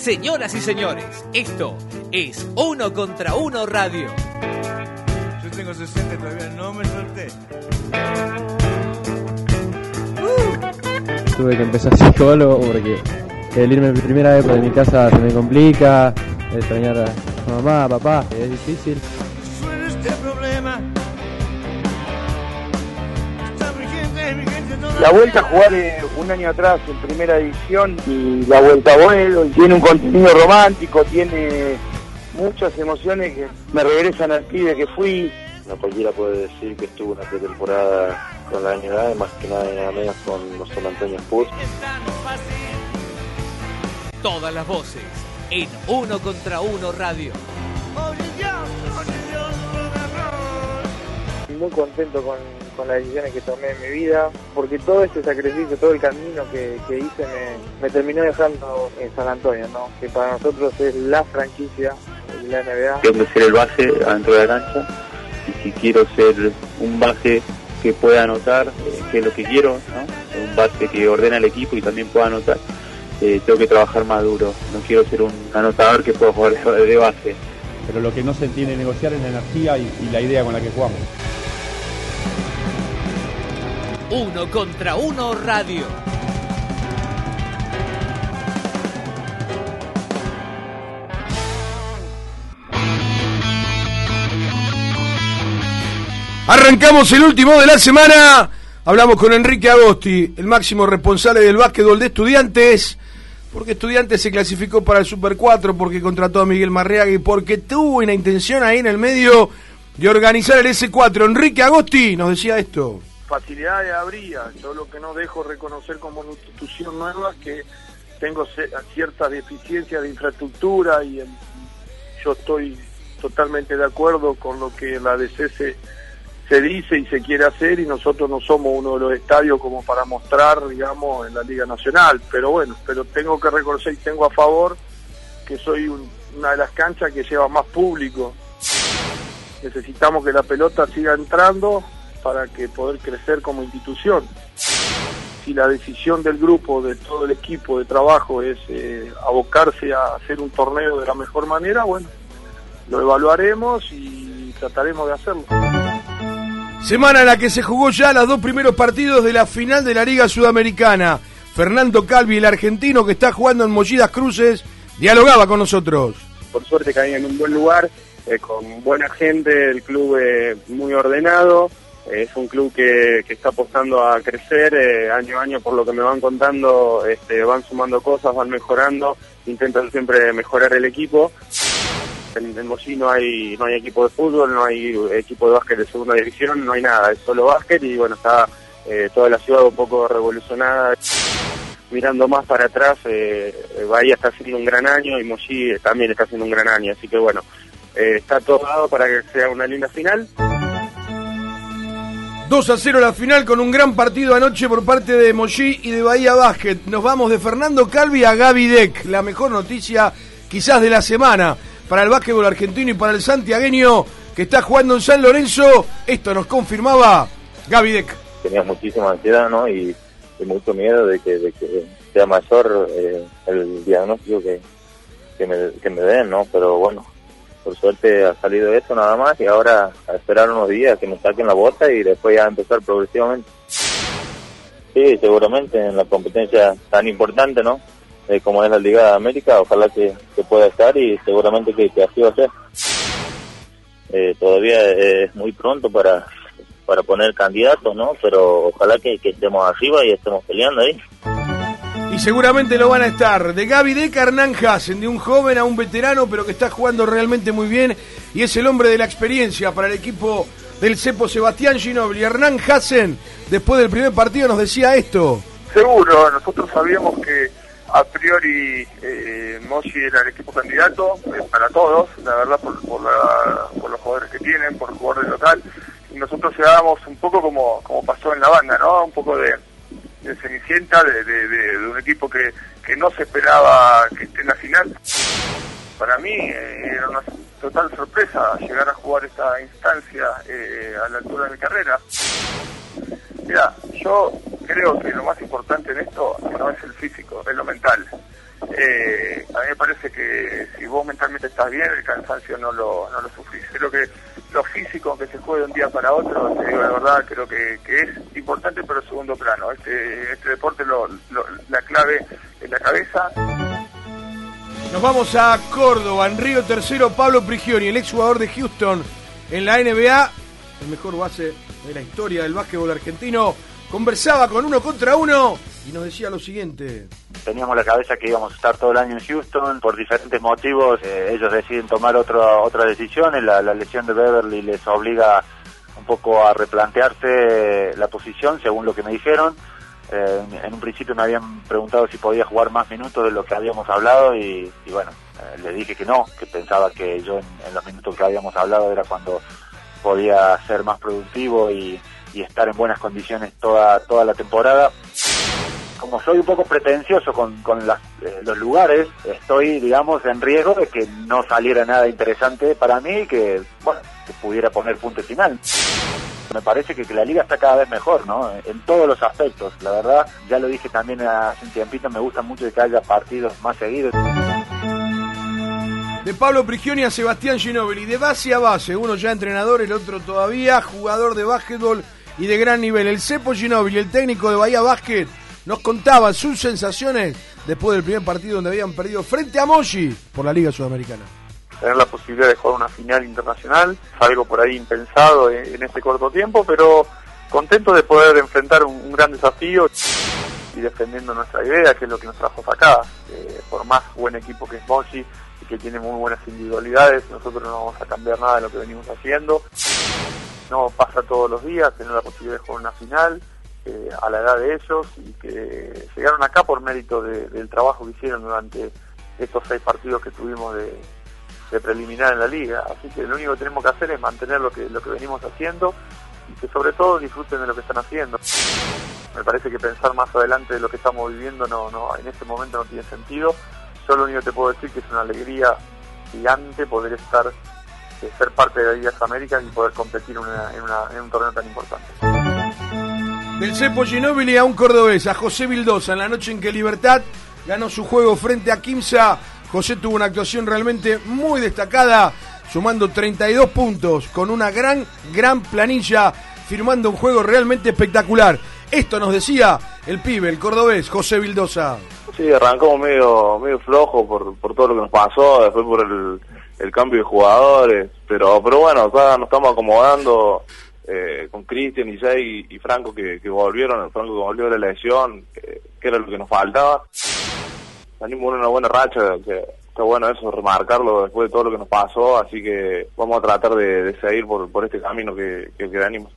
Señoras y señores, esto es Uno contra Uno Radio. Yo tengo 60 y todavía no me solté. Tuve que empezar psicólogo porque el irme mi primera vez de mi casa se me complica, extrañar a mamá, a papá, es difícil. La vuelta a jugar eh, un año atrás en primera división y la vuelta a vuelo, y tiene un contenido romántico, tiene muchas emociones que me regresan al pibe que fui. No cualquiera puede decir que estuvo una pretemporada con la unidad, más que nada y nada menos con los San Antonio Spurs. Todas las voces en Uno contra Uno Radio. Muy contento con, con las decisiones que tomé en mi vida, porque todo este sacrificio, todo el camino que, que hice me, me terminó dejando en San Antonio, ¿no? que para nosotros es la franquicia de la NBA. Tengo que ser el base adentro de la cancha y si quiero ser un base que pueda anotar, eh, que es lo que quiero, ¿no? un base que ordena el equipo y también pueda anotar, eh, tengo que trabajar más duro. No quiero ser un anotador que pueda jugar de- de base. pero lo que no se entiende negociar es la energía y, y la idea con la que jugamos. Uno contra Uno Radio. Arrancamos el último de la semana. Hablamos con Enrique Agosti, el máximo responsable del básquetbol de estudiantes. Porque estudiantes se clasificó para el Super 4, porque contrató a Miguel Marreaga y porque tuvo una intención ahí en el medio de organizar el S4. Enrique Agosti nos decía esto. Facilidades habría. Yo lo que no dejo reconocer como una institución nueva es que tengo ciertas deficiencias de infraestructura y en- yo estoy totalmente de acuerdo con lo que la DC se, se dice y se quiere hacer y nosotros no somos uno de los estadios como para mostrar, digamos, en la Liga Nacional. Pero bueno, pero tengo que reconocer y tengo a favor que soy un- una de las canchas que lleva más público. Necesitamos que la pelota siga entrando para que poder crecer como institución. Si la decisión del grupo, de todo el equipo de trabajo es eh, abocarse a hacer un torneo de la mejor manera, bueno, lo evaluaremos y trataremos de hacerlo. Semana en la que se jugó ya los dos primeros partidos de la final de la Liga Sudamericana. Fernando Calvi, el argentino que está jugando en Mollidas Cruces, dialogaba con nosotros. Por suerte caí en un buen lugar, eh, con buena gente, el club eh, muy ordenado, es un club que, que está apostando a crecer eh, año a año, por lo que me van contando, este, van sumando cosas, van mejorando, intentan siempre mejorar el equipo. En, en Mollí no hay, no hay equipo de fútbol, no hay equipo de básquet de segunda división, no hay nada, es solo básquet y bueno, está eh, toda la ciudad un poco revolucionada. Mirando más para atrás, eh, Bahía está haciendo un gran año y Mollí también está haciendo un gran año, así que bueno, eh, está todo dado para que sea una linda final. 2 a 0 la final con un gran partido anoche por parte de Mollí y de Bahía Basket. Nos vamos de Fernando Calvi a Gaby Deck. La mejor noticia quizás de la semana para el básquetbol argentino y para el santiagueño que está jugando en San Lorenzo. Esto nos confirmaba Gaby Deck. Tenía muchísima ansiedad ¿no? y, mucho miedo de que, de que sea mayor eh, el diagnóstico que, que, me, que me den, ¿no? pero bueno, por suerte ha salido eso nada más y ahora a esperar unos días que me saquen la bota y después ya empezar progresivamente. Sí, seguramente en la competencia tan importante, ¿no? Eh, como es la Liga de América, ojalá que, que pueda estar y seguramente que, que así va a ser. Eh, todavía es muy pronto para, para poner candidatos, ¿no? Pero ojalá que, que estemos arriba y estemos peleando ahí. Seguramente lo van a estar. De Gaby Deck a Hernán Hassen, de un joven a un veterano, pero que está jugando realmente muy bien. Y es el hombre de la experiencia para el equipo del Cepo Sebastián Ginobili. Hernán Hassen, después del primer partido, nos decía esto. Seguro, nosotros sabíamos que a priori eh, Moshi era el equipo candidato eh, para todos, la verdad por, por, por los jugadores que tienen, por el jugador de local, y nosotros llegábamos un poco como, como pasó en la banda, ¿no? Un poco de, de de- de un equipo que, que no se esperaba que esté en la final. Para mí eh, era una total sorpresa llegar a jugar esta instancia eh, a la altura de mi carrera. Mira, yo creo que lo más importante en esto no es el físico, es lo mental. Eh, a mí me parece que si vos mentalmente estás bien, el cansancio no lo, no lo sufrís. Creo que lo físico, aunque se juegue de un día para otro, te digo la verdad, creo que, que es importante, pero segundo plano. Este, este deporte, lo- la clave en la cabeza. Nos vamos a Córdoba, en Río Tercero, Pablo Prigioni, el exjugador de Houston en la NBA, el mejor base de la historia del básquetbol argentino, conversaba con uno contra uno y nos decía lo siguiente. Teníamos la cabeza que íbamos a estar todo el año en Houston, por diferentes motivos eh, ellos deciden tomar otro, otras decisiones, la, lesión de Beverly les obliga un poco a replantearse la posición según lo que me dijeron. Eh, en, un principio me habían preguntado si podía jugar más minutos de lo que habíamos hablado y, y bueno, eh, les dije que no, que pensaba que yo en, en los minutos que habíamos hablado era cuando podía ser más productivo y, y estar en buenas condiciones toda, toda la temporada como soy un poco pretencioso con, eh, los lugares, estoy, digamos, en riesgo de que no saliera nada interesante para mí y que, bueno, que pudiera poner punto final. Me parece que, que la liga está cada vez mejor, ¿no? En todos los aspectos. La verdad, ya lo dije también hace un tiempito, me gusta mucho que haya partidos más seguidos. De Pablo Prigioni a Sebastián Ginóbili, de base a base, uno ya entrenador, el otro todavía, jugador de básquetbol y de gran nivel. El Cepo Ginóbili, el técnico de Bahía Básquet, nos contaba sus sensaciones después del primer partido donde habían perdido frente a Moshi por la Liga Sudamericana. tener la posibilidad de jugar una final internacional, algo por ahí impensado en, este corto tiempo, pero contento de poder enfrentar un, gran desafío y defendiendo nuestra idea, que es lo que nos trajo acá. Eh, por más buen equipo que es Mochi y que tiene muy buenas individualidades, nosotros no vamos a cambiar nada de lo que venimos haciendo. No pasa todos los días tener la posibilidad de jugar una final eh, a la edad de ellos y que llegaron acá por mérito de- del trabajo que hicieron durante estos seis partidos que tuvimos de, preliminar en la liga. Así que lo único que tenemos que hacer es mantener lo que, lo que venimos haciendo y que sobre todo disfruten de lo que están haciendo. Me parece que pensar más adelante de lo que estamos viviendo no, no, en este momento no tiene sentido. Yo lo único que te puedo decir que es una alegría gigante poder estar, eh, ser parte de las Américas y poder competir en un torneo tan importante. Del Cepo Ginóbili a un cordobés, a José Vildosa, en la noche en que Libertad ganó su juego frente a Quimsa. José tuvo una actuación realmente muy destacada, sumando 32 puntos, con una gran, gran planilla, firmando un juego realmente espectacular. Esto nos decía el pibe, el cordobés, José Vildosa. Sí, arrancamos medio medio flojo por, por todo lo que nos pasó, después por el, el cambio de jugadores, pero pero bueno, acá nos estamos acomodando eh, con Cristian y Jay y, Franco que, que volvieron, Franco que volvió de la lesión, que, que era lo que nos faltaba. En una buena racha, que está bueno eso, remarcarlo después de todo lo que nos pasó, así que vamos a tratar de, seguir por, por este camino que, que, que venimos.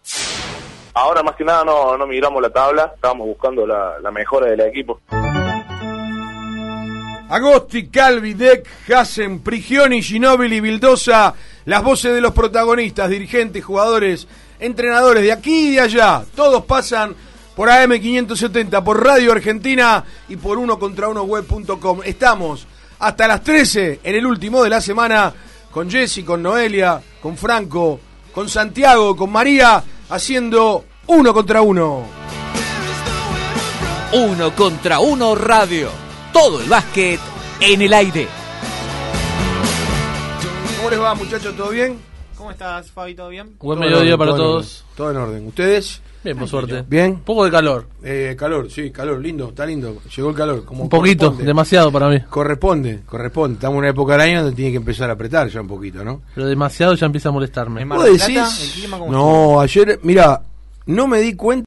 Ahora más que nada no, no miramos la tabla, estábamos buscando la, la mejora del equipo. Agosti, Calvi, Deck, Hassen, Prigioni, Ginóbili, Vildosa, las voces de los protagonistas, dirigentes, jugadores, entrenadores de aquí y de allá, todos pasan por AM570, por Radio Argentina y por uno contra uno web.com. Estamos hasta las 13 en el último de la semana con Jessy, con Noelia, con Franco, con Santiago, con María, haciendo uno contra uno. Uno contra uno radio. Todo el básquet en el aire. ¿Cómo les va, muchachos? ¿Todo bien? ¿Cómo estás, Fabi? ¿Todo bien? Buen Todo mediodía orden, para todo todos. Todo en orden. ¿Ustedes? Bien, por suerte. ¿Bien? Un poco de calor. Eh, calor, sí, calor, lindo, está lindo. Llegó el calor. Como Un poquito, demasiado para mí. Corresponde, corresponde. Estamos en una época del año donde tiene que empezar a apretar ya un poquito, ¿no? Pero demasiado ya empieza a molestarme. ¿Vos decís? Plata, el clima como No, ayer, mira, no me di cuenta.